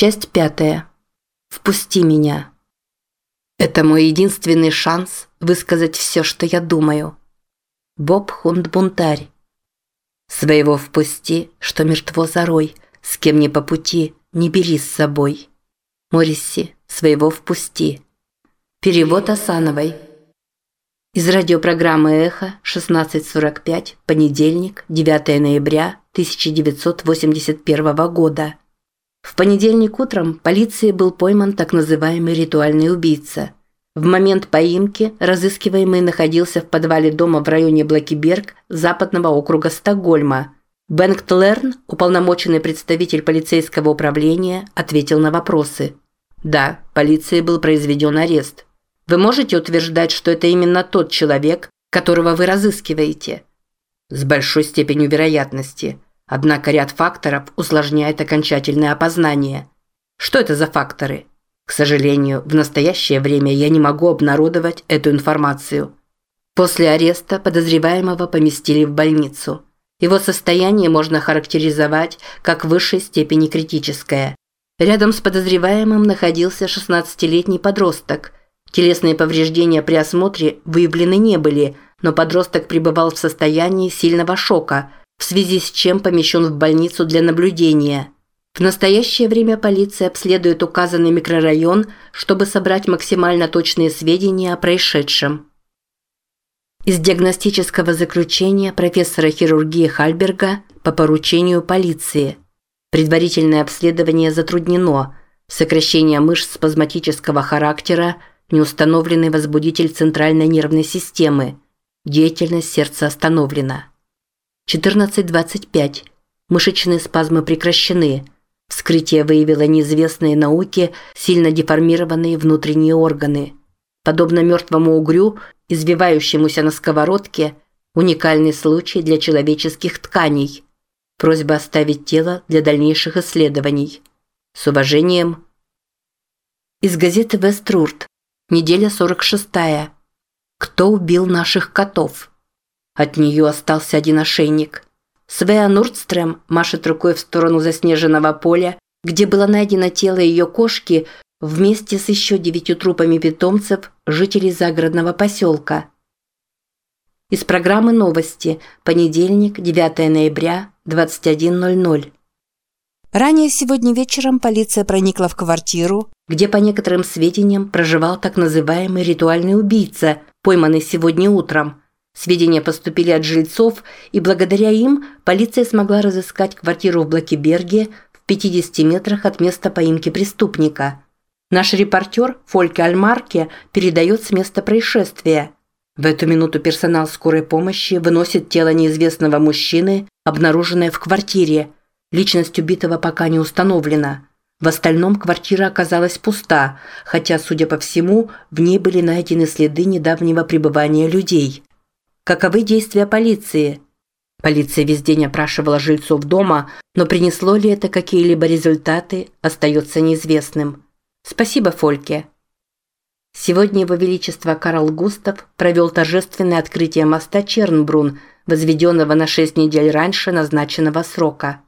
Часть пятая. Впусти меня. Это мой единственный шанс высказать все, что я думаю. Боб Хунд-бунтарь. Своего впусти, что мертво зарой, с кем не по пути, не бери с собой. Морисси, своего впусти. Перевод Асановой. Из радиопрограммы «Эхо», 16.45, понедельник, 9 ноября 1981 года. В понедельник утром полиции был пойман так называемый ритуальный убийца. В момент поимки разыскиваемый находился в подвале дома в районе Блакиберг западного округа Стокгольма. Бенгт Лерн, уполномоченный представитель полицейского управления, ответил на вопросы. Да, полицией был произведен арест. Вы можете утверждать, что это именно тот человек, которого вы разыскиваете? С большой степенью вероятности – Однако ряд факторов усложняет окончательное опознание. Что это за факторы? К сожалению, в настоящее время я не могу обнародовать эту информацию. После ареста подозреваемого поместили в больницу. Его состояние можно характеризовать как в высшей степени критическое. Рядом с подозреваемым находился 16-летний подросток. Телесные повреждения при осмотре выявлены не были, но подросток пребывал в состоянии сильного шока – в связи с чем помещен в больницу для наблюдения. В настоящее время полиция обследует указанный микрорайон, чтобы собрать максимально точные сведения о происшедшем. Из диагностического заключения профессора хирургии Хальберга по поручению полиции. Предварительное обследование затруднено. Сокращение мышц спазматического характера, неустановленный возбудитель центральной нервной системы. Деятельность сердца остановлена. 14.25. Мышечные спазмы прекращены. Вскрытие выявило неизвестные науке сильно деформированные внутренние органы. Подобно мертвому угрю, извивающемуся на сковородке, уникальный случай для человеческих тканей. Просьба оставить тело для дальнейших исследований. С уважением. Из газеты «Веструрт». Неделя 46. Кто убил наших котов? От нее остался один ошейник. Свеа Нурдстрем машет рукой в сторону заснеженного поля, где было найдено тело ее кошки вместе с еще девятью трупами питомцев жителей загородного поселка. Из программы «Новости», понедельник, 9 ноября, 21.00. Ранее сегодня вечером полиция проникла в квартиру, где, по некоторым сведениям, проживал так называемый ритуальный убийца, пойманный сегодня утром – Сведения поступили от жильцов, и благодаря им полиция смогла разыскать квартиру в Блакиберге в 50 метрах от места поимки преступника. Наш репортер Фольке Альмарке передает с места происшествия. В эту минуту персонал скорой помощи выносит тело неизвестного мужчины, обнаруженное в квартире. Личность убитого пока не установлена. В остальном квартира оказалась пуста, хотя, судя по всему, в ней были найдены следы недавнего пребывания людей. Каковы действия полиции? Полиция весь день опрашивала жильцов дома, но принесло ли это какие-либо результаты, остается неизвестным. Спасибо, Фольке. Сегодня Его Величество Карл Густав провел торжественное открытие моста Чернбрун, возведенного на шесть недель раньше назначенного срока.